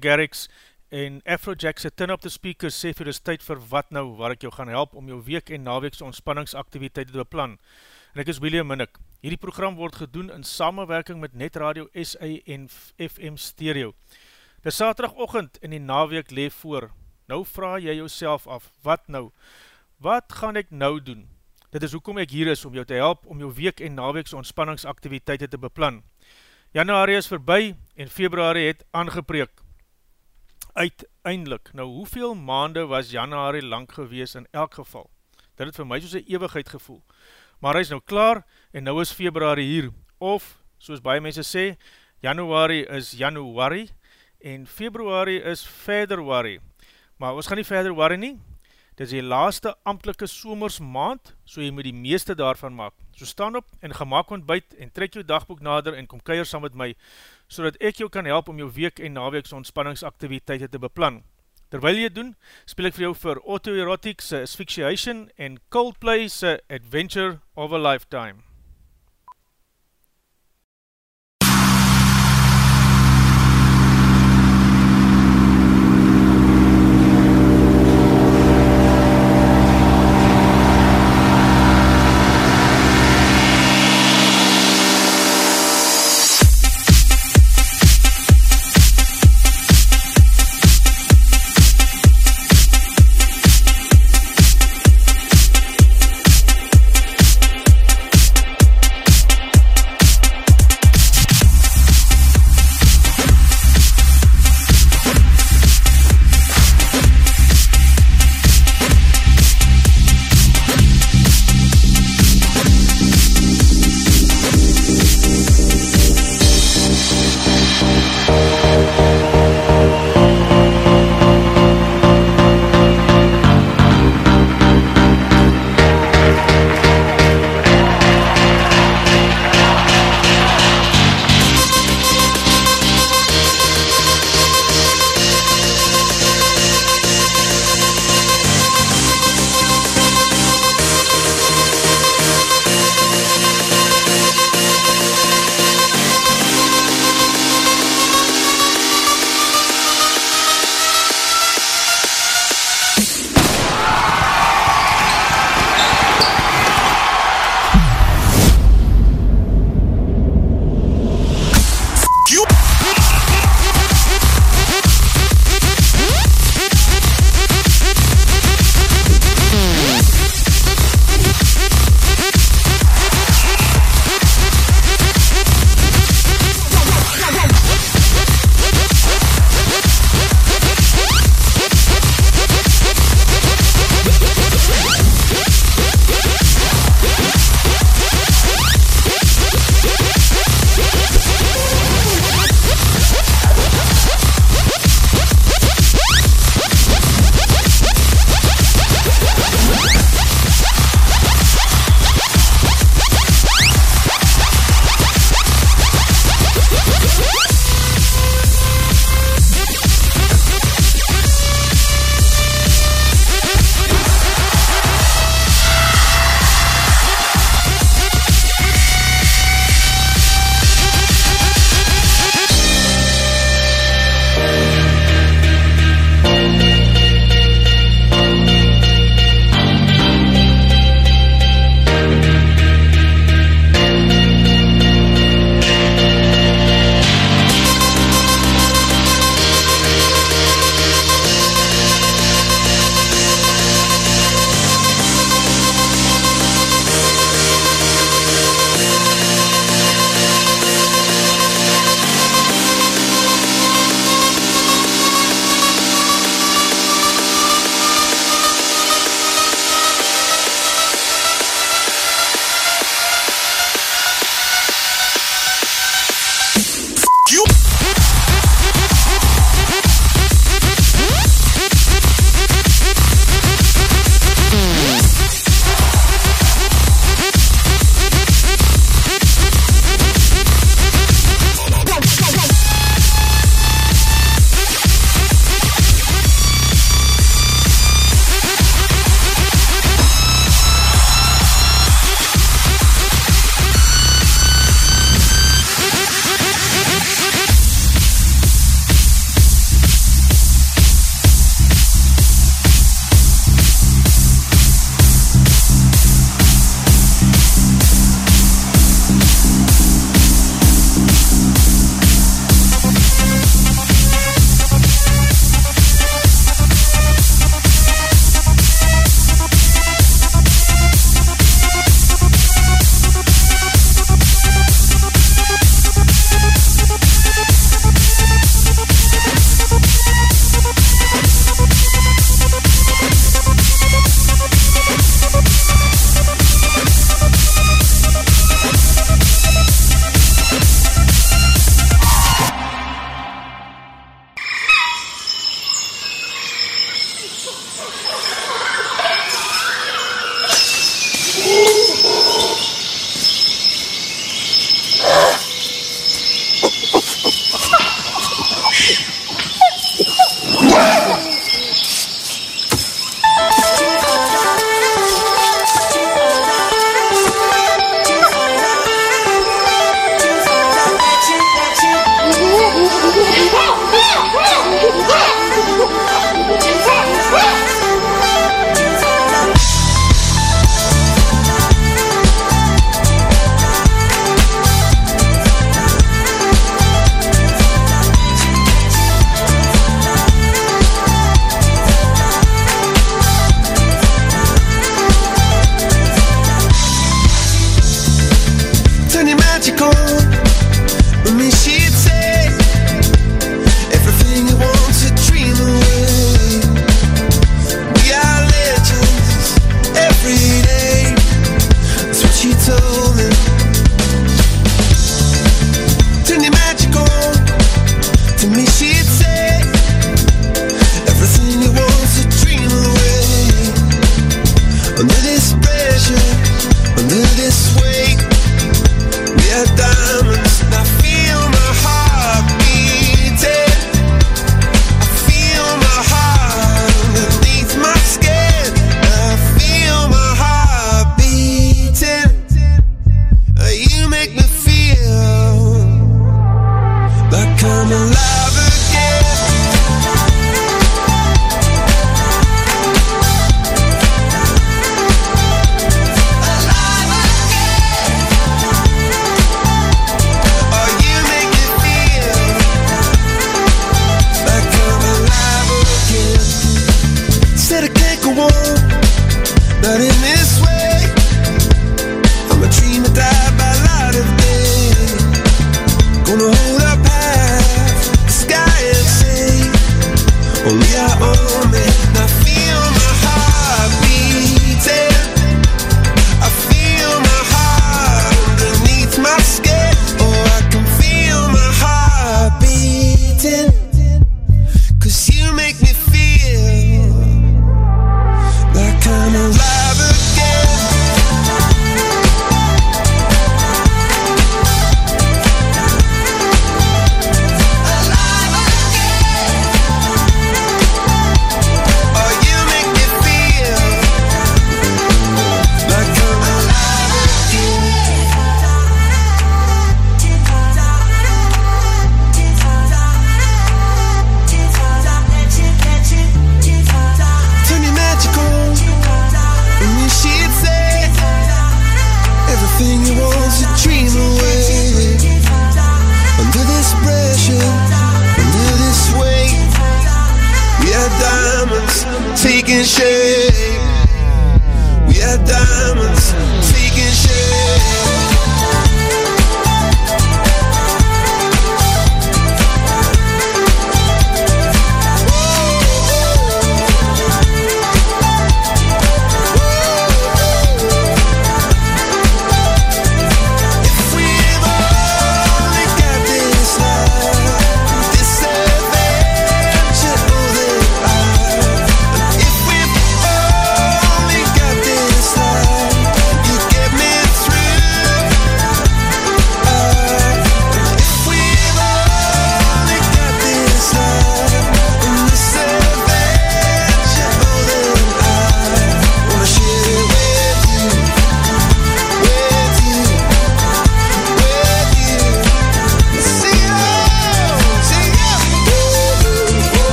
Garrix en Afrojack se Turn Up The Speakers sê vir dis tyd vir wat nou, waar ek jou gaan help om jou week en naweekse ontspanningsaktiviteite te beplan. En ek is William Minnick. Hierdie program word gedoen in samenwerking met Net Radio SA en FM Stereo. Dis saterdagochtend en die naweek leef voor. Nou vraag jy jouself af, wat nou? Wat gaan ek nou doen? Dit is hoekom ek hier is om jou te help om jou week en naweekse ontspanningsaktiviteite te beplan. Januari is verby en februari het aangepreek. Uiteindelik, nou hoeveel maande was januari lang gewees in elk geval? Dit het vir my soos een eeuwigheid gevoel. Maar hy is nou klaar en nou is februari hier. Of, soos baie mense sê, januari is januari en februari is februari. Maar ons gaan nie verder worry nie. Dit is die laaste amtelike somers maand, so jy moet die meeste daarvan maak. So staan op en gemaak ontbijt en trek jou dagboek nader en kom keier saam met my, so dat ek jou kan help om jou week en naweekse ontspanningsaktiviteite te beplan. Terwyl jy doen, speel ek vir jou vir Autoerotic se Asphyxiation en Coldplay se Adventure of a Lifetime.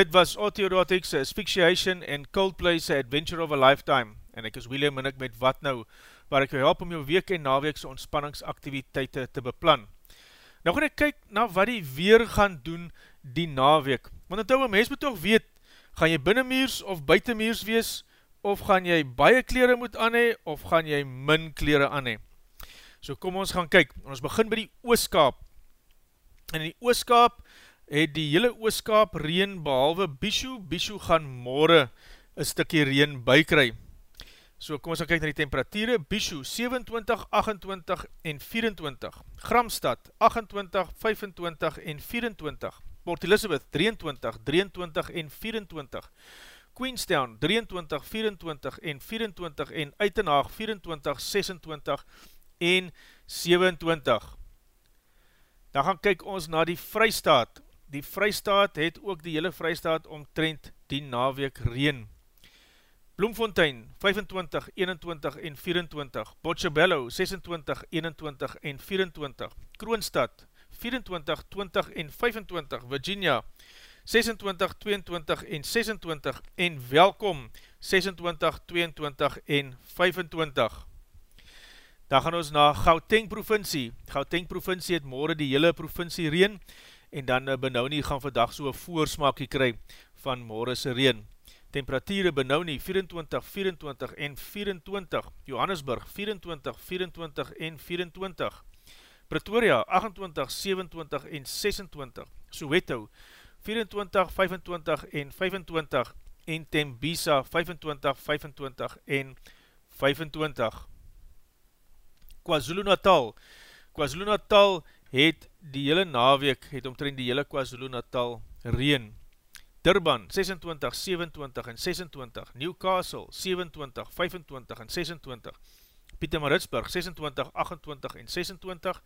Dit was Autoerotics Asphyxiation en Coldplay's Adventure of a Lifetime en ek is William en ek met wat nou waar ek jou help om jou week en naweekse ontspanningsaktiviteite te beplan. Nou gaan ek kyk na wat die weer gaan doen die naweek. Want het ou, mens moet toch weet, gaan jy binnenmuurs of buitenmuurs wees of gaan jy baie kleren moet anhe of gaan jy min kleren anhe. So kom ons gaan kyk. Ons begin by die ooskaap. En in die ooskaap het die hele ooskaap reen behalwe Bishu, Bishu gaan morgen een stikkie reen bykry. So kom ons gaan kyk na die temperatuur, Bishu 27, 28 en 24, Gramstad 28, 25 en 24, Port Elizabeth 23, 23 en 24, Queenstown 23, 24 en 24 en Uitenhaag 24, 26 en 27. Dan gaan kyk ons na die Vrystaat, die Vrystaat het ook die hele Vrystaat omtrent die naweek reen. Bloemfontein 25, 21 en 24, Bochebello 26, 21 en 24, Kroonstad 24, 20 en 25, Virginia 26, 22 en 26 en Welkom 26, 22 en 25. Dan gaan ons na Gauteng provincie. Gauteng provincie het morgen die hele provincie reen en dan uh, benau nie gaan vandag so een voorsmaakie kry van morgense reen. Temperatuur benau nie 24, 24 en 24, Johannesburg 24, 24 en 24, Pretoria 28, 27 en 26, Soweto 24, 25 en 25 en Tembisa 25, 25 en 25. KwaZulu Natal KwaZulu Natal het die hele naweek, het omtrend die hele KwaZulu Natal reen. Durban 26, 27 en 26, Newcastle 27, 25 en 26, Pietermaritzburg 26, 28 en 26,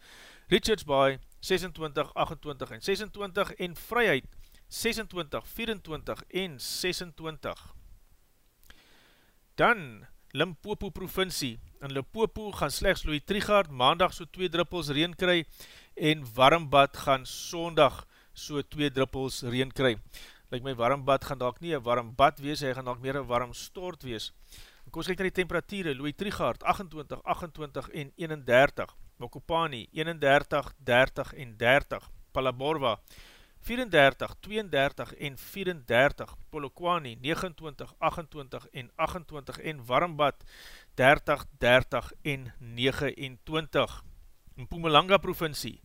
Richards Bay 26, 28 en 26 en Vryheid 26, 24 en 26. Dan Limpopo provincie. In Limpopo gaan slechts Louis Trigaard maandag so 2 druppels reen kry en Warmbad gaan sondag so 2 druppels reen kry. Like my warmbad gaan dalk nie een warm bad wees, hy gaan dalk meer een warm stort wees. En kom ons kyk na die temperatuur, Louis Trigaard 28, 28 en 31, Mokopani 31, 30 en 30, Palaborwa 34, 32 en 34, Polokwane 29, 28 en 28 en Warmbad 30, 30 en 29. In Pumalanga provincie,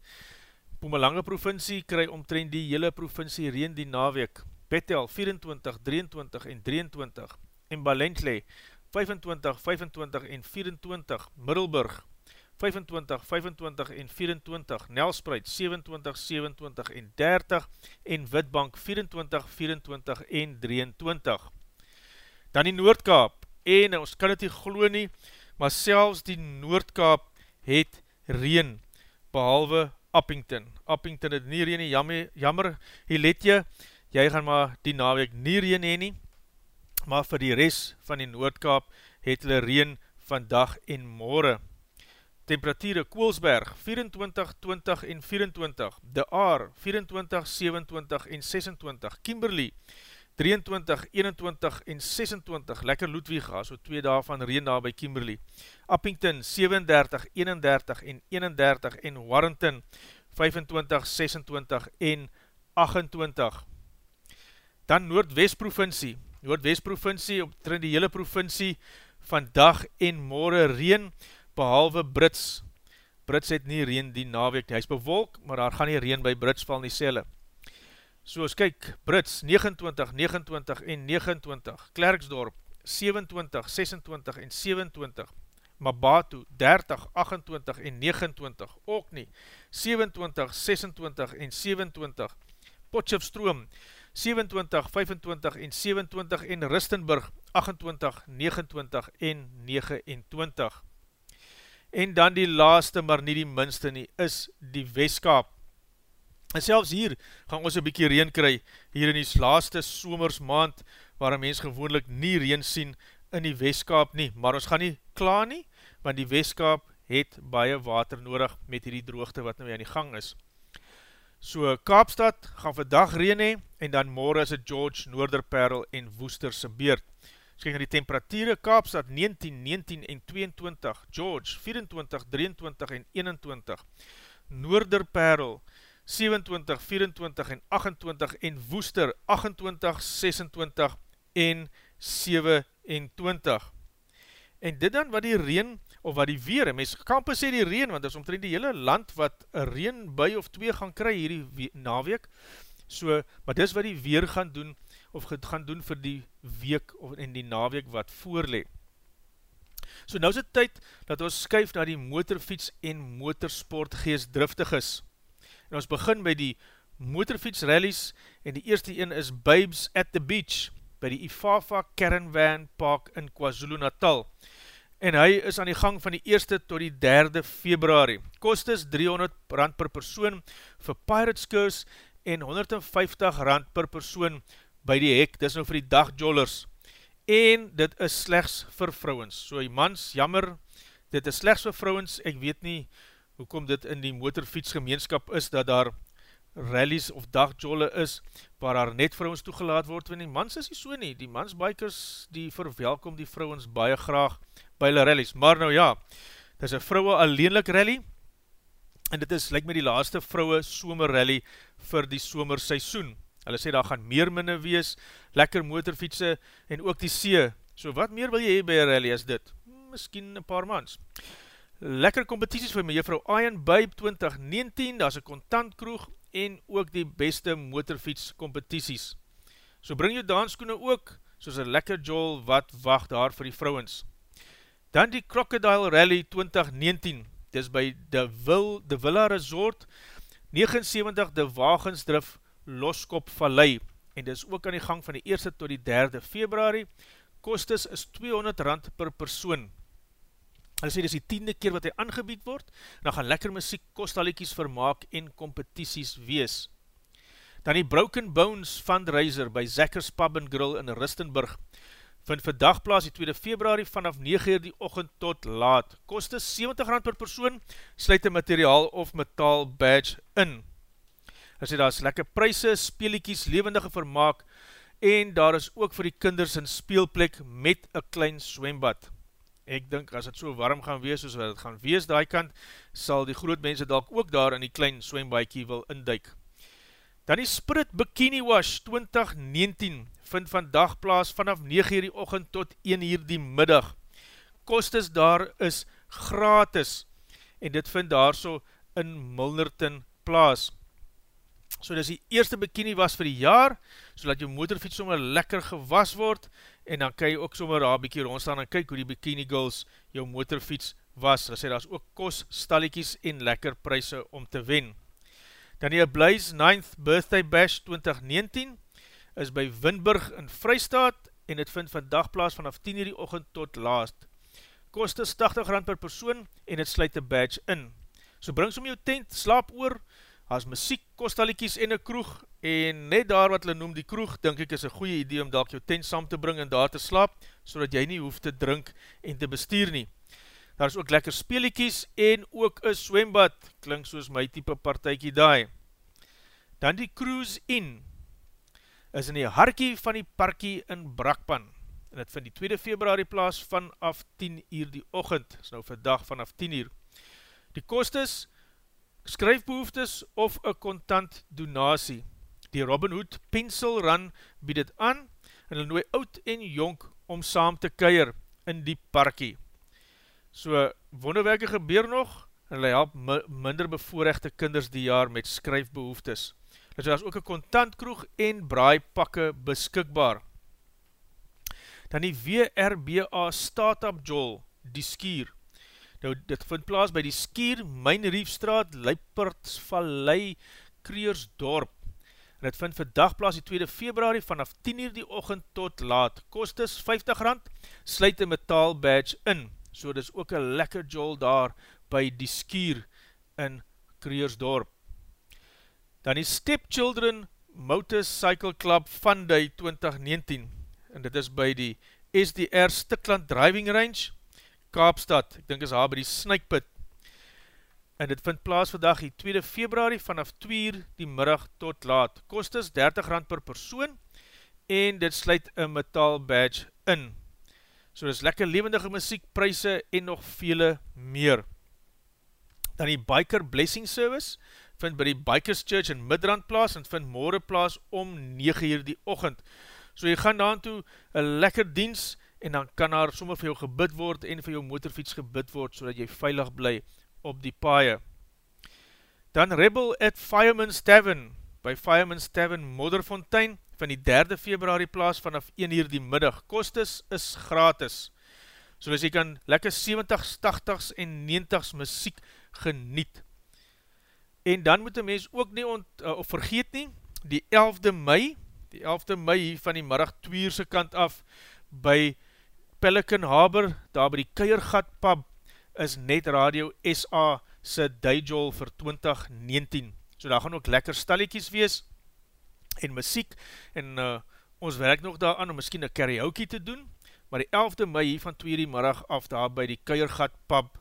Pumalanga provincie kry omtrend die hele provincie reen die naweek, Betel 24, 23 en 23, en Balentle 25, 25 en 24, Middelburg 25, 25 en 24, Nelspreid 27, 27 en 30 en Witbank 24, 24 en 23. Dan die Noordkaap en ons kan het nie glo nie, maar selfs die Noordkaap het reen, behalwe Uppington. Uppington het nie reen nie, jammer, jammer Hiletje, jy gaan maar die naweek nie reen heen nie, maar vir die rest van die Noordkaap het hulle reen vandag en morgen temperatuur Koolsberg 24, 20 en 24, De Aar 24, 27 en 26, Kimberley 23, 21 en 26, lekker Ludwig, so twee dae van reen daar by Kimberley, Uppington 37, 31 en 31 en Warrington 25, 26 en 28. Dan Noordwest provincie, Noordwest provincie, op die hele provincie, vandag en morgen reen, behalwe Brits. Brits het nie reen die naweek, hy is bewolk, maar daar gaan nie reen by Brits val nie selle. So as kyk, Brits 29, 29 en 29, Klerksdorp 27, 26 en 27, Mabatu 30, 28 en 29, Okni 27, 26 en 27, Potchefstroom 27, 25 en 27 en Ristenburg 28, 29 en 29. En dan die laaste, maar nie die minste nie, is die Westkaap. En selfs hier gaan ons een bykie reen kry, hier in die laaste somersmaand, waar een mens gewoonlik nie reen sien in die Westkaap nie. Maar ons gaan nie klaar nie, want die Westkaap het baie water nodig met die droogte wat nou aan die gang is. So Kaapstad gaan vandag reen hee, en dan morgen is het George, Noorderperl en Woesterse beerd. As kyk na die temperatuur, Kaapstad 19, 19 en 22, George 24, 23 en 21, Noorderperl 27, 24 en 28 en Woester 28, 26 en 27. En dit dan wat die reen, of wat die weer, mens kan pas sê die reen, want dit is omtrent die hele land wat een reen by of twee gaan kry hierdie naweek, so, maar dis wat die weer gaan doen, of gaan doen vir die week of in die naweek wat voorlee. So nou is het tyd dat ons skuif na die motorfiets en motorsport geestdriftig is. En ons begin by die motorfiets rallies en die eerste een is Babes at the Beach by die Ifafa Caravan Park in KwaZulu Natal. En hy is aan die gang van die 1ste tot die 3de februari. Kost is 300 rand per persoon vir Pirate Skurs en 150 rand per persoon by die hek, dis nou vir die dagjollers, en dit is slechts vir vrouwens, so die mans, jammer, dit is slechts vir vrouwens, ek weet nie, hoekom dit in die motorfietsgemeenskap is, dat daar rallies of dagjolle is, waar daar net vrouwens toegelaat word, want die mans is nie so nie, die mansbikers, die verwelkom die vrouwens baie graag by hulle rallies, maar nou ja, dit is een vrouwe alleenlik rally, en dit is, lyk my die laaste vrouwe somerrally vir die somerseisoen, Hulle sê daar gaan meer minne wees, lekker motorfietse en ook die see. So wat meer wil jy hee by een rally as dit? Misschien een paar maans. Lekker competities vir my juffrou Ian Babe 2019, daar is een contant kroeg en ook die beste motorfiets competities. So bring jou daanskoene ook, soos een lekker jol wat wacht daar vir die vrouwens. Dan die Crocodile Rally 2019, dis by de, Vil, de Villa Resort, 79 de Wagensdrift Loskop Vallei en dit is ook aan die gang van die 1ste tot die 3de februari. Kostes is 200 rand per persoon. Hy sê, dit is die tiende keer wat hy aangebied word, en dan gaan lekker muziek, kostaliekies vermaak en competities wees. Dan die Broken Bones fundraiser by Zekkers Pub and Grill in Ristenburg, vind vandag plaas die 2 februari vanaf 9 uur die ochend tot laat. Koste 70 rand per persoon, sluit die materiaal of metaal badge in. Hy sê, daar is lekker prijse, speeliekies, levendige vermaak, en daar is ook vir die kinders een speelplek met een klein swembad. Ek dink, as het so warm gaan wees, soos wat het gaan wees daai kant, sal die groot mense dalk ook daar in die klein swembadkie wil induik. Dan die Sprit Bikini Wash 2019 vind vandag plaas vanaf 9 uur die ochend tot 1 uur die middag. Kostes daar is gratis en dit vind daar so in Milnerton plaas. So dis die eerste bikini was vir die jaar, so dat jou motorfiets sommer lekker gewas word, en dan kan jy ook sommer daar bykie rondstaan en kyk hoe die bikini girls jou motorfiets was. Hulle sê, daar is ook kos, stalliekies en lekker prijse om te wen. Dan die Blaise 9th Birthday Bash 2019 is by Winburg in Vrystaat, en het vind vandag plaas vanaf 10 uur die ochend tot laast. Kost is 80 rand per persoon, en het sluit die badge in. So bring som jou tent, slaap oor, as muziek, kostaliekies en een kroeg, en net daar wat hulle noem die kroeg, denk ek is een goeie idee om dalk jou tent saam te bring en daar te slaap, so jy nie hoef te drink en te bestuur nie. Daar is ook lekker speeliekies en ook een swembad, klink soos my type partijkie daai. Dan die cruise in, is in die harkie van die parkie in Brakpan, en het vind die 2 februari plaas vanaf 10 uur die ochend, is nou vir dag vanaf 10 uur. Die kost is skryfbehoeftes of een kontant donatie. Die Robin Hood Pencil Run bied het aan en hulle nooi oud en jonk om saam te keir in die parkie. So wonderwerke gebeur nog en hulle help minder bevoorrechte kinders die jaar met skryfbehoeftes. Daar is ook een kontantkroeg en braaipakke beskikbaar. Dan die WRBA Startup Joel, die skier. Nou, dit vind plaas by die Skier, Mijnriefstraat, Leipertsvallei, Kreersdorp. En dit vind vandag plaas die 2 februari vanaf 10 uur die ochend tot laat. Kost is 50 rand, sluit een metaal badge in. So dit is ook een lekker jol daar by die Skier in Kreersdorp. Dan die Stepchildren Motorcycle Club Fun Day 2019. En dit is by die SDR Stikland Driving Range, Kaapstad, ek dink is haar by die Snijkpit, en dit vind plaas vandag die 2 februari vanaf 2 uur die middag tot laat. Kost is 30 rand per persoon, en dit sluit een metaal badge in. So dit is lekker levendige muziek, prijse en nog vele meer. Dan die Biker Blessing Service, vind by die Bikers Church in Midrand plaas, en vind morgen plaas om 9 uur die ochend. So jy gaan daan toe een lekker diens, en dan kan daar sommer vir jou gebid word en vir jou motorfiets gebid word, so jy veilig bly op die paie. Dan Rebel at Fireman's Tavern, by Fireman's Tavern Modderfontein, van die 3 februari plaas vanaf 1 uur die middag. Kostes is gratis, so jy kan lekker 70s, 80s en 90s muziek geniet. En dan moet die mens ook nie ont, uh, of vergeet nie, die 11de mei, die 11de mei van die middag 2 uurse kant af, by Pelican Harbor, daar by die Keiergat pub, is Net Radio SA se Dijol vir 2019. So daar gaan ook lekker stalliekies wees, en muziek, en uh, ons werk nog daar aan om miskien een karaoke te doen, maar die 11de mei van 2 die middag af daar by die Keiergat pub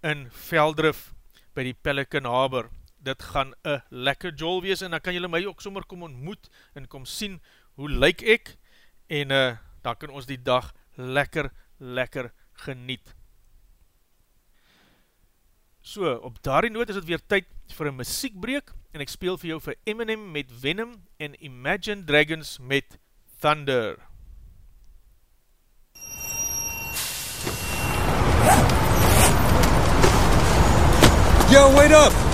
in Veldrif, by die Pelican Harbor. Dit gaan een lekker jol wees, en dan kan julle my ook sommer kom ontmoet, en kom sien hoe lyk ek, en uh, dan kan ons die dag lekker, lekker geniet. So, op daarie noot is het weer tyd vir een muziekbreek en ek speel vir jou vir Eminem met Venom en Imagine Dragons met Thunder. Yo, wait up!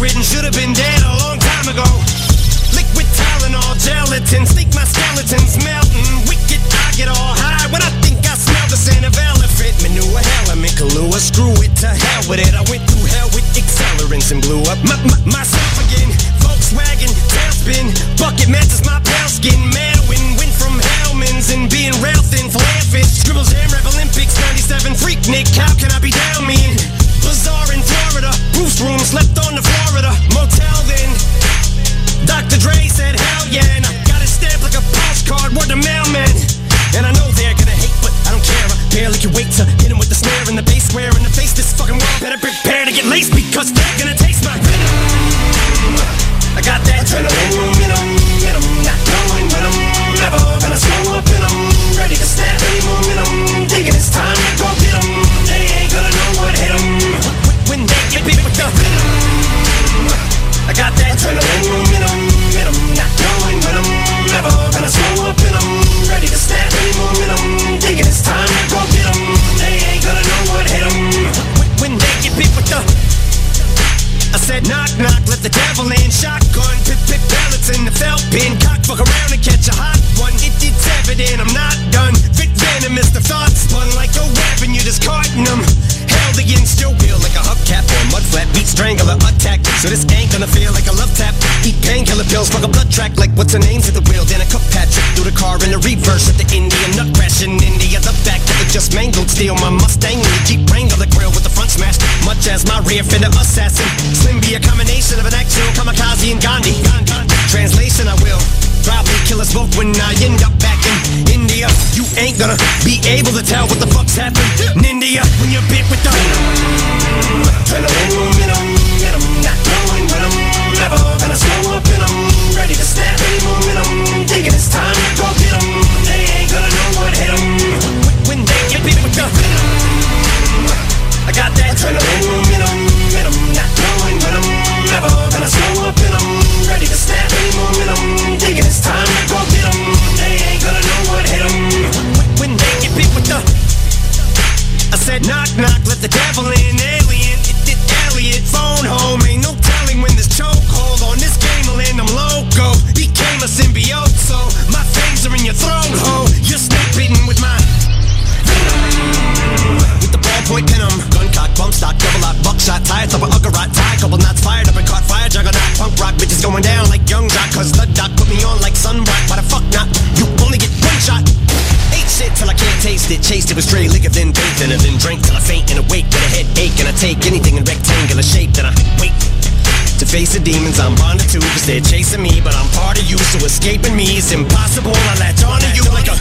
written should have been dead a long time ago. Liquid Tylenol, gelatin, sneak my skeletons melting. Wicked, I get all high when I think I smell the scent of elephant manure. Hell, I'm in Kahlua, screw it, to hell with it. I went through hell with accelerants and blew up my, my, myself again. Volkswagen, tailspin, bucket matches my pale skin. Madwin, went from Hellman's and being rail thin, flamfish. Scribbles, ham, rap, Olympics, 97, freak Nick, how can I be down mean? Bazaar in Florida. Bruce room slept on the Florida motel then. Dr. Dre said, hell yeah. able to tell what the fuck's happened in India when you're bit with the They're chasing me, but I'm part of you, so escaping me is impossible. I latch onto you like a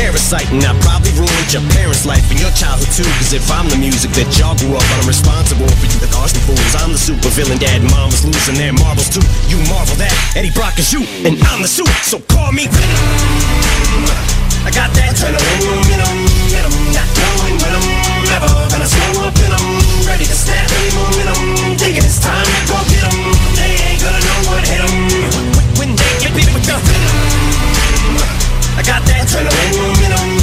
parasite And I probably ruined your parents' life and your childhood too. Cause if I'm the music that y'all grew up on I'm responsible for you. The arson fools I'm the supervillain. Dad mom is losing their marbles too. You marvel that Eddie Brock is you and I'm the suit So call me Venom. I got that adrenaline in em, Not knowing when I'm ever gonna slow up in em. Ready to snap any momentum. Thinking it's time to go get em. When they get beat with the I got that adrenaline in.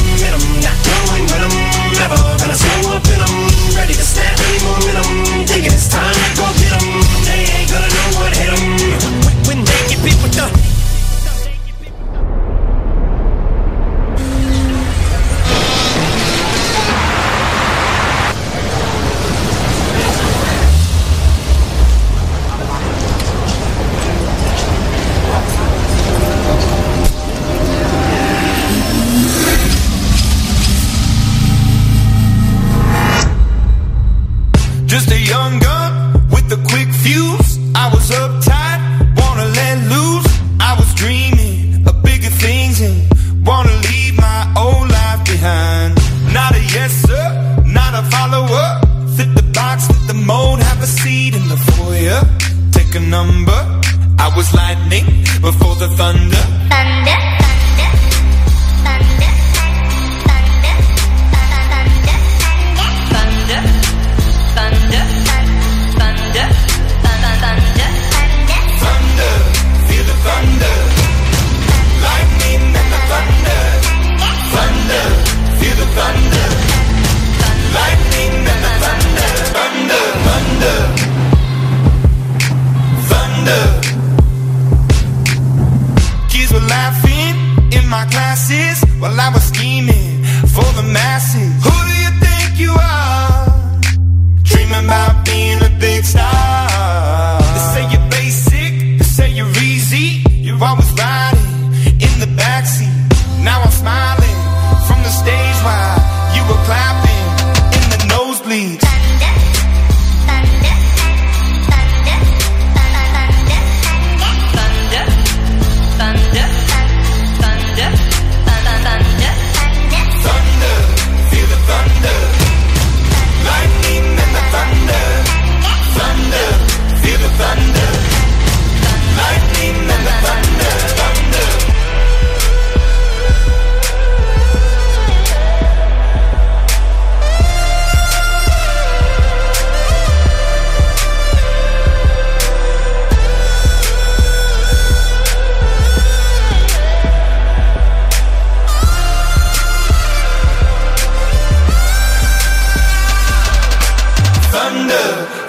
thunder,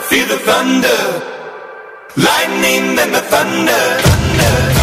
feel the thunder. Lightning and the thunder, thunder.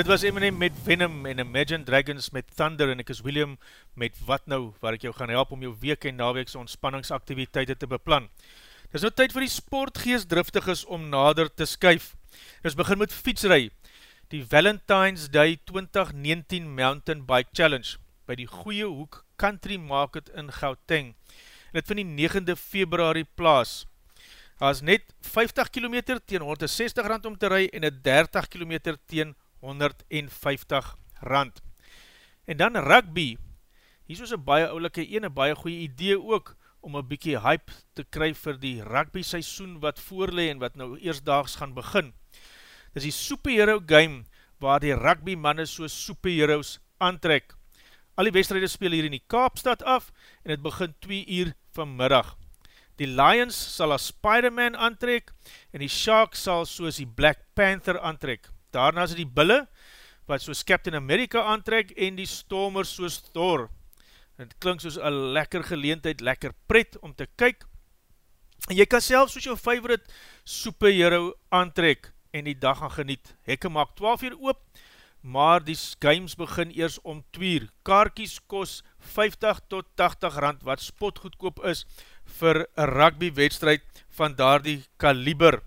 Dit was Eminem met Venom en Imagine Dragons met Thunder en ek is William met Wat Nou, waar ek jou gaan help om jou week en naweekse ontspanningsaktiviteite te beplan. Dit is nou tyd vir die sportgeestdriftiges om nader te skuif. Dit is begin met fietsry, die Valentine's Day 2019 Mountain Bike Challenge by die Goeie Hoek Country Market in Gauteng. En dit vind die 9de februari plaas. Daar is net 50 km teen 160 rand om te ry en 'n 30 km teen 150 rand. En dan rugby, hier is een baie oulike een, een baie goeie idee ook, om een bykie hype te kry vir die rugby seisoen wat voorlee en wat nou eersdaags gaan begin. Dit is die superhero game, waar die rugby manne so superheroes aantrek. Al die wedstrijde speel hier in die Kaapstad af, en het begin 2 uur vanmiddag. Die Lions sal as Spider-Man aantrek, en die Sharks sal soos die Black Panther aantrek. Daarna is die Bille, wat soos Captain America aantrek, en die Stormers soos Thor. Het klink soos een lekker geleentheid, lekker pret om te kyk. En jy kan self soos jou favorite superhero aantrek, en die dag gaan geniet. Hekke maak 12 uur oop, maar die games begin eers om 2 uur. Kaarkies kos 50 tot 80 rand, wat spotgoedkoop is, vir een rugby wedstrijd van daar die kaliber.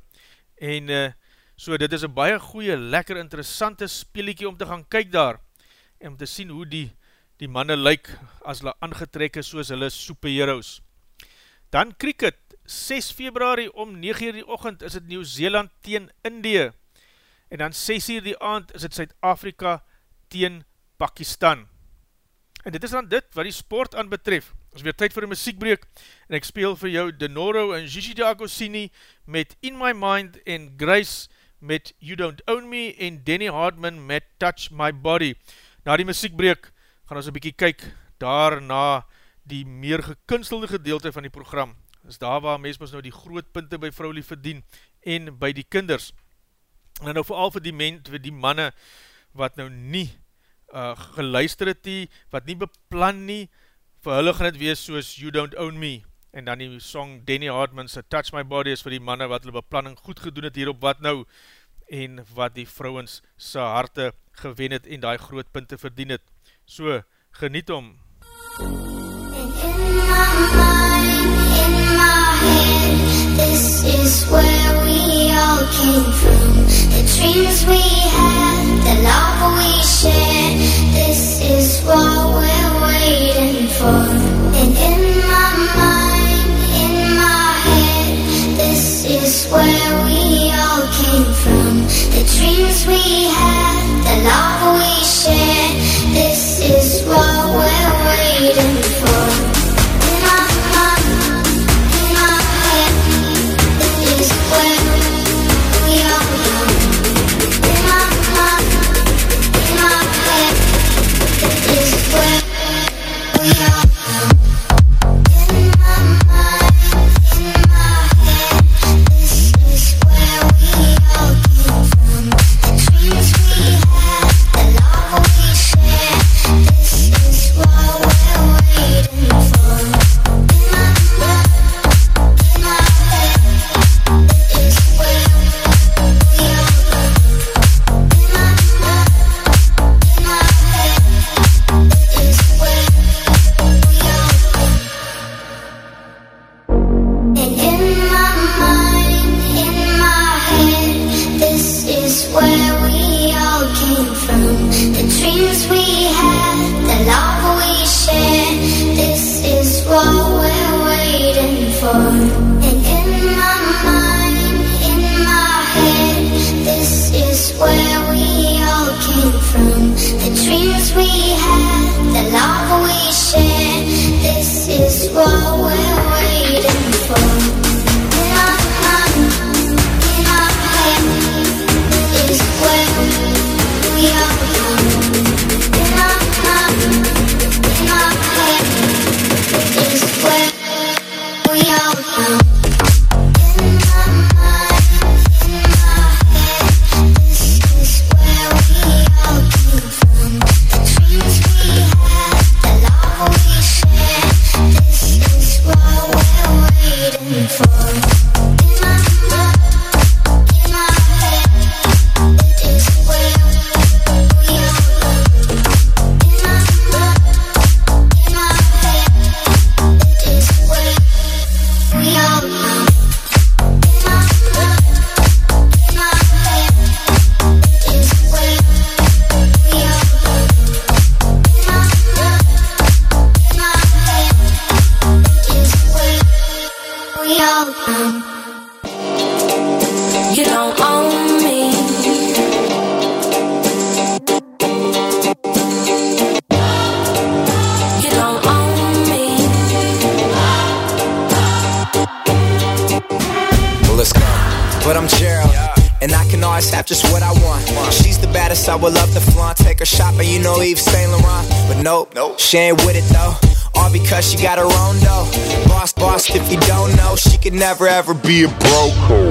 En uh, so dit is een baie goeie, lekker interessante speeliekie om te gaan kyk daar, en om te sien hoe die, die manne lyk, as hulle aangetrek is soos hulle superheroes. Dan cricket, 6 februari om 9 uur die ochend is het Nieuw-Zeeland teen Indië, en dan 6 uur die aand is het Suid-Afrika teen Pakistan. En dit is dan dit wat die sport aan betref. Is weer tyd vir een muziekbreek en ek speel vir jou Denoro en Gigi D'Agosini met In My Mind en Grace met You Don't Own Me en Danny Hardman met Touch My Body. Na die muziekbreek gaan ons een bykie kyk daarna die meer gekunstelde gedeelte van die program. Is daar waar mens ons nou die groot punte by vrouwlie verdien en by die kinders. En nou vooral vir die, men, vir die manne wat nou nie uh, geluister het die, wat nie beplan nie, vir hulle gaan het wees soos You Don't Own Me, en dan die song Danny Hartman's Touch My Body is vir die manne wat hulle beplanning goed gedoen het hierop wat nou, en wat die vrouwens sy harte gewen het en die groot punte verdien het. So, geniet om. In my mind, in my head, this is where we all came from. The dreams we had, she ain't with it though. All because she got her own dough. Boss, boss, if you don't know, she could never ever be a broke.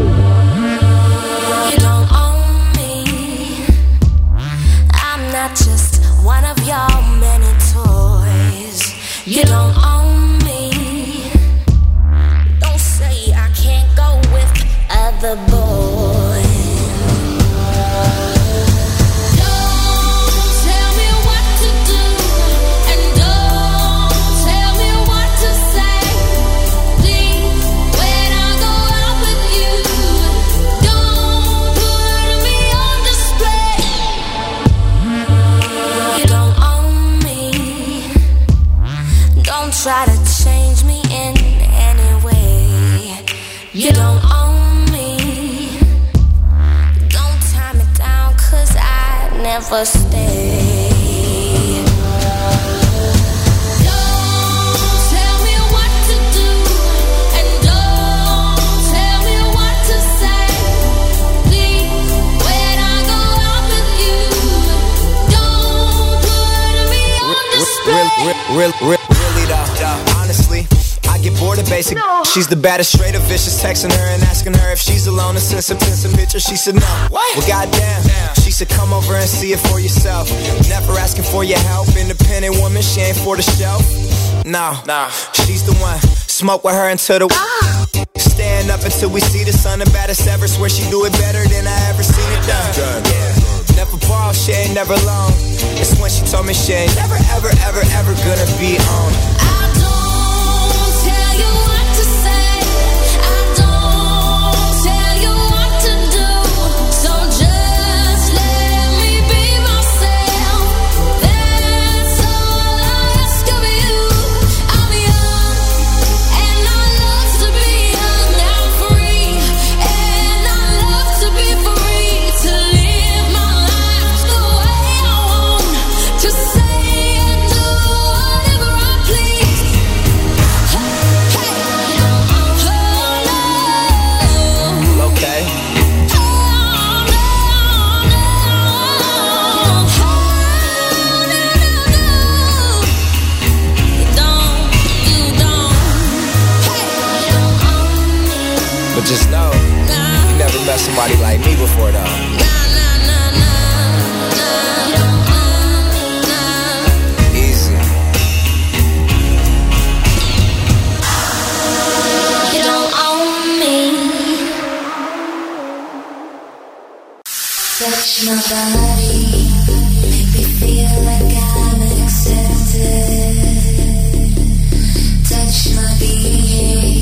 Try to change me in any way. You don't own me. Don't tie me down, cause I never stay. Don't tell me what to do, and don't tell me what to say. Please, when I go out with you, don't put me on display. Real, real, real, bored of basic. She's the baddest, straight up vicious. Texting her and asking her if she's alone and send some some pictures. She said no. What? Well, goddamn. She said come over and see it for yourself. Never asking for your help. Independent woman, she ain't for the show. No, nah. She's the one. Smoke with her until the. Ah. Stand up until we see the sun. The baddest ever. Swear she do it better than I ever seen it done. Yeah. Never ball, she ain't never long. It's when she told me she ain't never, ever, ever, ever gonna be on. But just know, you never met somebody like me before, though. Easy. You don't own me. Touch my body, make me feel like I'm accepted. Touch my being,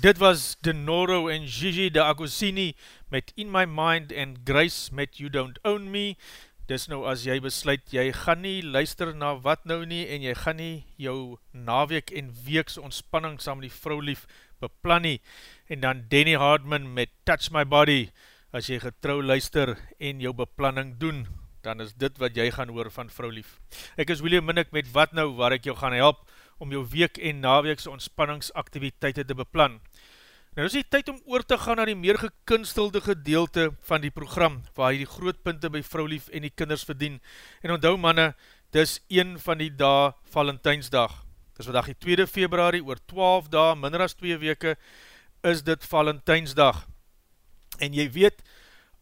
Dit was Denoro en Gigi de Agosini met In My Mind en Grace met You Don't Own Me. Dis nou as jy besluit, jy gaan nie luister na wat nou nie en jy gaan nie jou naweek en weeks ontspanning saam die vrou lief beplan nie. En dan Danny Hardman met Touch My Body, as jy getrou luister en jou beplanning doen, dan is dit wat jy gaan hoor van vrou lief. Ek is William Minnick met wat nou waar ek jou gaan help om jou week en naweekse ontspanningsaktiviteite te beplan. Nou is die tyd om oor te gaan na die meer gekunstelde gedeelte van die program, waar hy die grootpunte by vrouwlief en die kinders verdien. En onthou manne, dis een van die dag Valentijnsdag. Dis vandag die 2 februari, oor 12 dag, minder as 2 weke, is dit Valentijnsdag. En jy weet,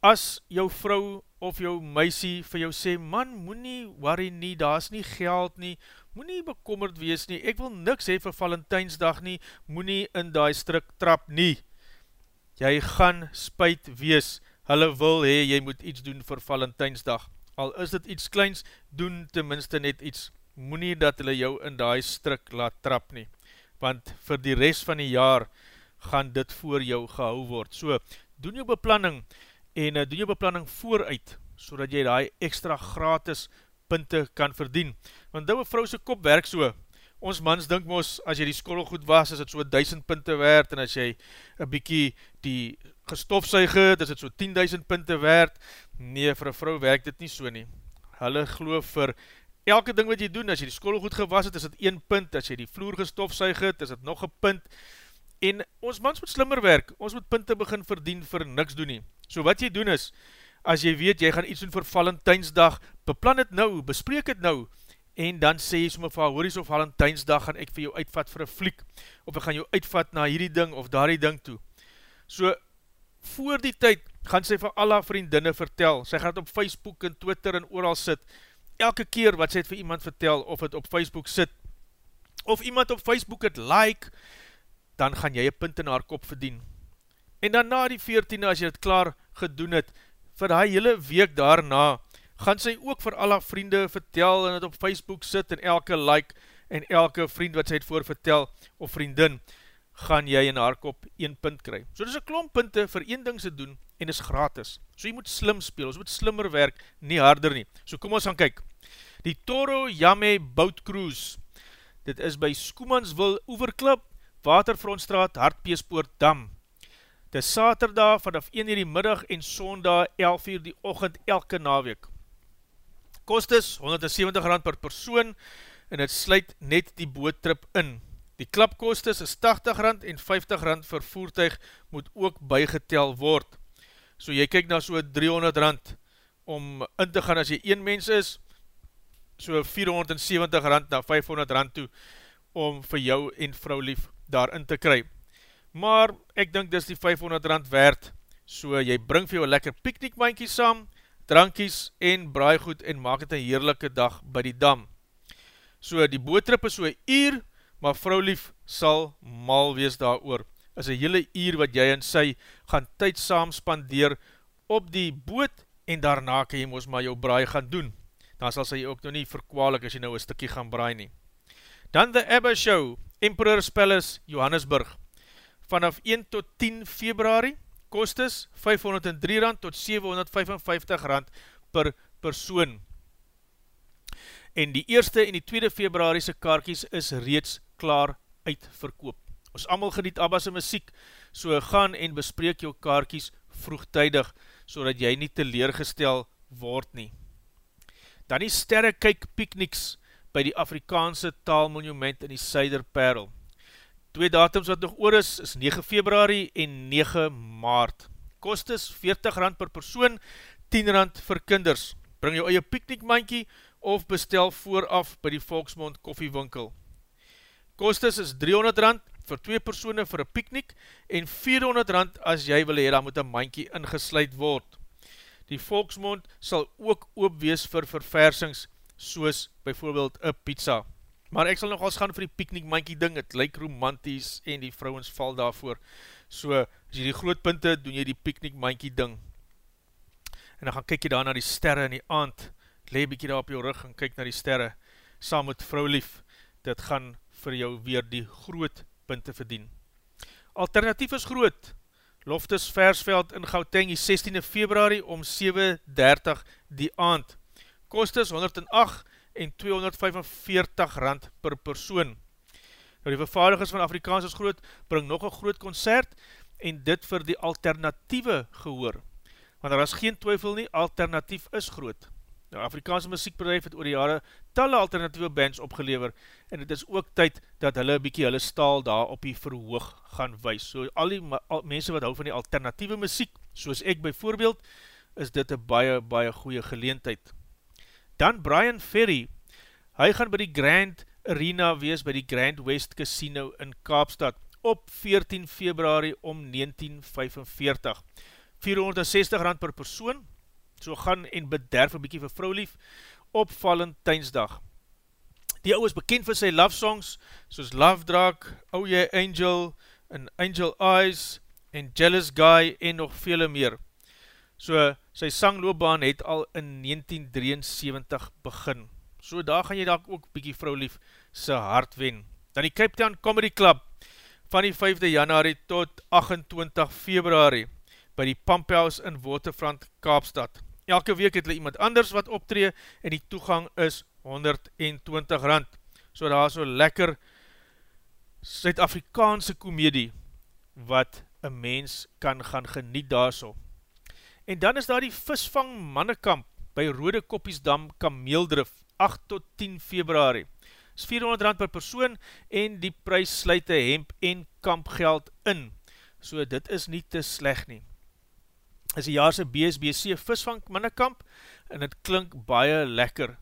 as jou vrou of jou meisie vir jou sê, man, moet nie worry nie, daar is nie geld nie, moet nie bekommerd wees nie, ek wil niks hê vir Valentijnsdag nie, moet nie in die strik trap nie. Jy gaan spuit wees, hulle wil hee, jy moet iets doen vir Valentijnsdag. Al is dit iets kleins, doen tenminste net iets. Moet nie dat hulle jou in die strik laat trap nie, want vir die rest van die jaar gaan dit voor jou gehou word. So, doen jou beplanning, en uh, doen jou beplanning vooruit, so dat jy die extra gratis punte kan verdien. Want nou een vrou sy kop werk so, ons mans dink mos, as jy die skorrel goed was, is het so 1000 punte werd, en as jy een bykie die gestofsuig het, is het so 10.000 punte werd. Nee, vir een vrou werk dit nie so nie. Hulle geloof vir elke ding wat jy doen, as jy die skorrel goed gewas het, is het 1 punt, as jy die vloer gestofsuig het, is het nog een punt, en ons mans moet slimmer werk, ons moet punte begin verdien vir niks doen nie. So wat jy doen is, as jy weet, jy gaan iets doen vir Valentijnsdag, beplan het nou, bespreek het nou, en dan sê jy soms van, hoor jy so Valentijnsdag, gaan ek vir jou uitvat vir een fliek, of ek gaan jou uitvat na hierdie ding, of daar die ding toe. So, voor die tyd, gaan sy vir alle vriendinne vertel, sy gaan het op Facebook en Twitter en ooral sit, elke keer wat sy het vir iemand vertel, of het op Facebook sit, of iemand op Facebook het like, dan gaan jy een punt in haar kop verdien. En dan na die 14e, as jy het klaar gedoen het, vir die hele week daarna, gaan sy ook vir alle vriende vertel en het op Facebook sit en elke like en elke vriend wat sy het voor vertel of vriendin, gaan jy in haar kop 1 punt kry. So dit is een klomp punte vir 1 ding se doen en is gratis. So jy moet slim speel, ons moet slimmer werk, nie harder nie. So kom ons gaan kyk. Die Toro Yame Boat Cruise, dit is by Skoemanswil Oeverklip, Waterfrontstraat, Hartpeespoort, Dam, Dit is saterdag vanaf 1 uur die middag en sondag 11 uur die ochend elke naweek. Kost is 170 rand per persoon en het sluit net die boottrip in. Die klapkost is 80 rand en 50 rand vir voertuig moet ook bygetel word. So jy kyk na so 300 rand om in te gaan as jy een mens is, so 470 rand na 500 rand toe om vir jou en vrou lief daarin te kryp maar ek dink dis die 500 rand werd, so jy bring vir jou lekker piknikmankie saam, drankies en braaigoed en maak het een heerlijke dag by die dam. So die boottrip is so een uur, maar vrou lief sal mal wees daar oor. Is een hele uur wat jy en sy gaan tyd saam spandeer op die boot en daarna kan jy moos maar jou braai gaan doen. Dan sal sy ook nou nie verkwalik as jy nou een stikkie gaan braai nie. Dan the Abba Show, Emperor's Palace, Johannesburg vanaf 1 tot 10 februari, kost is 503 rand tot 755 rand per persoon. En die eerste en die tweede februariese kaartjes is reeds klaar uitverkoop. Ons allemaal geniet Abba's muziek, so gaan en bespreek jou kaartjes vroegtijdig, so dat jy nie teleergestel word nie. Dan die sterrekyk pikniks by die Afrikaanse taalmonument in die Suiderperl twee datums wat nog oor is, is 9 februari en 9 maart. Kost is 40 rand per persoon, 10 rand vir kinders. Bring jou eie piknikmankie of bestel vooraf by die Volksmond koffiewinkel. Kostes is 300 rand vir twee persone vir een piknik en 400 rand as jy wil hee, dan moet een mankie ingesluid word. Die Volksmond sal ook oop wees vir verversings soos byvoorbeeld een pizza. Maar ek sal nogals gaan vir die piknik mankie ding, het lyk romanties en die vrouwens val daarvoor. So, as jy die groot punte, doen jy die piknik mankie ding. En dan gaan kyk jy daar na die sterre in die aand, lee bykie daar op jou rug en kyk na die sterre, saam met vrouwlief, dit gaan vir jou weer die groot punte verdien. Alternatief is groot, Loftus Versveld in Gauteng die 16 februari om 7.30 die aand. Kost is 108 en 245 rand per persoon. Nou die vervaardigers van Afrikaans is groot, bring nog een groot concert en dit vir die alternatieve gehoor. Want daar is geen twyfel nie, alternatief is groot. Nou, Afrikaanse muziekbedrijf het oor die jare talle alternatieve bands opgelever en het is ook tyd dat hulle bykie hulle staal daar op die verhoog gaan wees. So al die al, mense wat hou van die alternatieve muziek, soos ek byvoorbeeld, is dit een baie, baie goeie geleentheid. Dan Brian Ferry, hy gaan by die Grand Arena wees by die Grand West Casino in Kaapstad op 14 februari om 1945. 460 rand per persoon, so gaan en bederf een bykie vir vrouwlief op Valentijnsdag. Die ou is bekend vir sy love songs, soos Love Drag, Oh Yeah Angel, en Angel Eyes, en Jealous Guy, en nog vele meer. So, sy sangloopbaan het al in 1973 begin. So, daar gaan jy daar ook bykie vrouwlief sy hart wen. Dan die Cape Town Comedy Club, van die 5de januari tot 28 februari, by die Pamphouse in Waterfront, Kaapstad. Elke week het hulle iemand anders wat optree en die toegang is 120 rand. So daar is so lekker Suid-Afrikaanse komedie wat een mens kan gaan geniet daar so. En dan is daar die visvang mannekamp by Rode Koppiesdam Kameeldrif 8 tot 10 februari. Is 400 rand per persoon en die prijs sluit hemp en kampgeld in. So dit is nie te sleg nie is die jaarse BSBC visvang mannekamp en het klink baie lekker.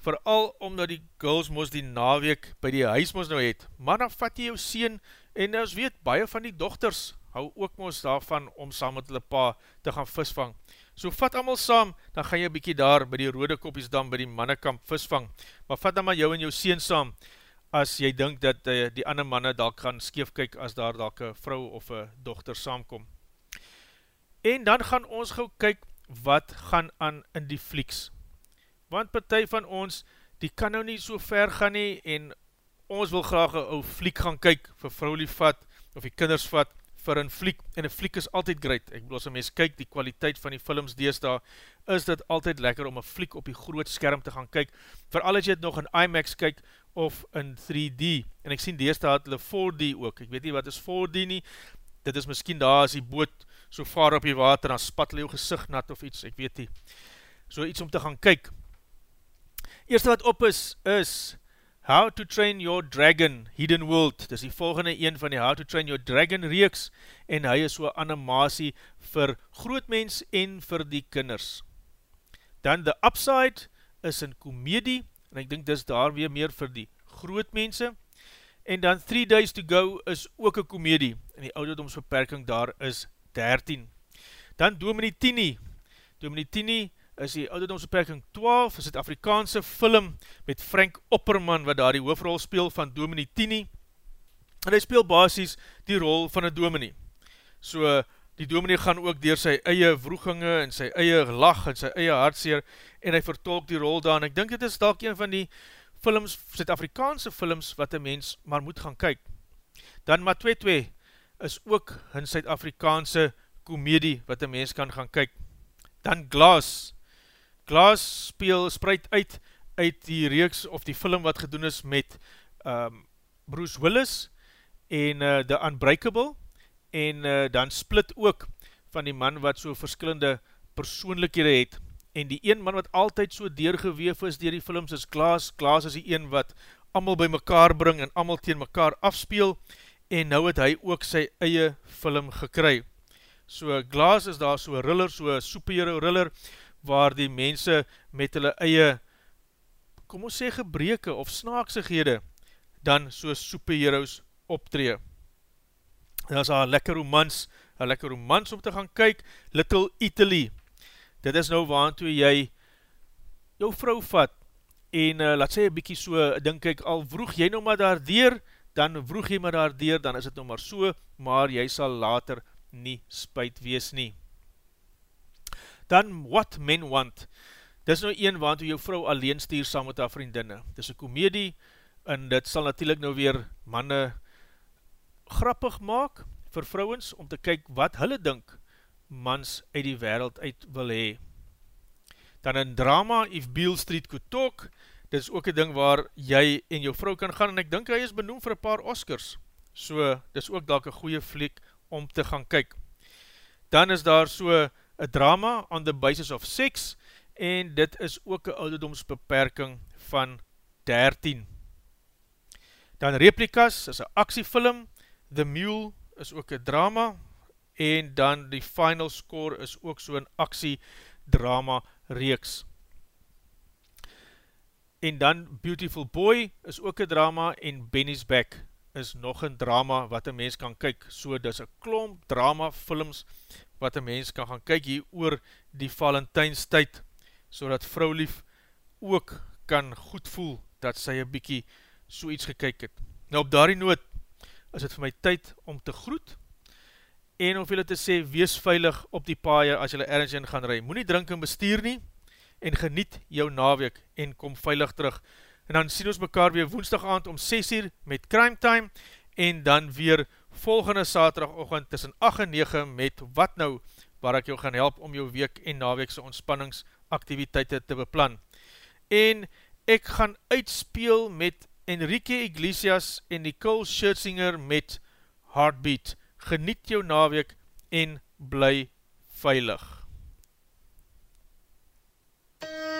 Vooral omdat die girls moos die naweek by die huis moos nou het. Maar dan vat jy jou sien en ons weet, baie van die dochters hou ook moos daarvan om saam met hulle pa te gaan visvang. So vat allemaal saam, dan gaan jy bykie daar by die rode koppiesdam by die mannekamp visvang. Maar vat dan maar jou en jou sien saam as jy dink dat uh, die ander manne daar kan skeef kyk as daar daar een vrou of een dochter saamkom. En dan gaan ons gauw kyk wat gaan aan in die flieks. Want partij van ons, die kan nou nie so ver gaan nie en ons wil graag een ou fliek gaan kyk vir vrouwlie vat of die kinders vat vir een fliek. En een fliek is altyd great. Ek bedoel as een mens kyk die kwaliteit van die films dees daar, is dit altyd lekker om een fliek op die groot skerm te gaan kyk. Vooral as jy het nog in IMAX kyk of in 3D. En ek sien dees daar het hulle 4D ook. Ek weet nie wat is 4D nie. Dit is miskien daar as die boot so vaar op die water, dan spat hulle jou gezicht nat of iets, ek weet nie. So iets om te gaan kyk. Eerste wat op is, is How to Train Your Dragon Hidden World. Dit is die volgende een van die How to Train Your Dragon reeks en hy is so animatie vir grootmens en vir die kinders. Dan The Upside is een komedie en ek dink dis daar weer meer vir die grootmense. En dan Three Days to Go is ook een komedie en die ouderdomsbeperking daar is 13. Dan Dominie Tini. Is die ouderdomsbeperking 12, is het Afrikaanse film met Frank Opperman, wat daar die hoofrol speel van Dominie Tini. En hy speel basis die rol van een dominie. So, die dominie gaan ook dier sy eie vroeginge en sy eie lach en sy eie hartseer en hy vertolk die rol daar. En ek dink dit is dalk een van die films, Suid-Afrikaanse films, wat een mens maar moet gaan kyk. Dan Matwetwe, is ook hun Suid-Afrikaanse komedie wat een mens kan gaan kyk. Dan Glass. Glass speel, spreid uit uit die reeks of die film wat gedoen is met um, Bruce Willis en uh, The Unbreakable en uh, dan Split ook van die man wat so verskillende persoonlikhede het. En die een man wat altyd so deurgeweef is dier die films is Glass. Glass is die een wat allemaal by mekaar bring en allemaal teen mekaar afspeel en nou het hy ook sy eie film gekry. So Glass is daar so riller, so superhero riller, waar die mense met hulle eie kom ons sê gebreke of snaaksighede, dan soos superheroes optree. Dat is een lekker romans, een lekker romans om te gaan kyk, Little Italy. Dit is nou waantoe jy jou vrou vat, en uh, laat sê een bykie so, denk ek, al vroeg jy nou maar daar deur, dan vroeg jy maar daar deur, dan is het nou maar so, maar jy sal later nie spuit wees nie. Dan What Men Want, dit is nou een waant jou vrou alleen stuur saam met haar vriendinne. Dit is een komedie, en dit sal natuurlijk nou weer manne grappig maak vir vrouwens, om te kyk wat hulle dink mans uit die wereld uit wil hee. Dan in drama, If Beale Street Could Talk, dit is ook een ding waar jy en jou vrou kan gaan, en ek dink hy is benoemd vir een paar Oscars, so dit is ook dalk een goeie fliek om te gaan kyk. Dan is daar so een drama on the basis of sex, en dit is ook een ouderdomsbeperking van 13. Dan Replikas is een actiefilm, The Mule is ook een drama, en dan die final score is ook so een actie-drama reeks. En dan Beautiful Boy is ook een drama en Benny's Back is nog een drama wat een mens kan kyk. So dis een klomp drama films wat een mens kan gaan kyk hier oor die Valentijnstijd so dat vrouwlief ook kan goed voel dat sy een bykie so iets gekyk het. Nou op daarie noot is het vir my tyd om te groet en om vir te sê, wees veilig op die paaie as jylle ergens in gaan rij. Moe nie drink en bestuur nie, en geniet jou naweek, en kom veilig terug. En dan sien ons mekaar weer woensdag aand om 6 uur met Crime Time, en dan weer volgende saterdagochtend tussen 8 en 9 met Wat Nou, waar ek jou gaan help om jou week en naweekse ontspanningsaktiviteite te beplan. En ek gaan uitspeel met Enrique Iglesias en Nicole Scherzinger met Heartbeat. Geniet jou naweek en bly veilig. Thank you.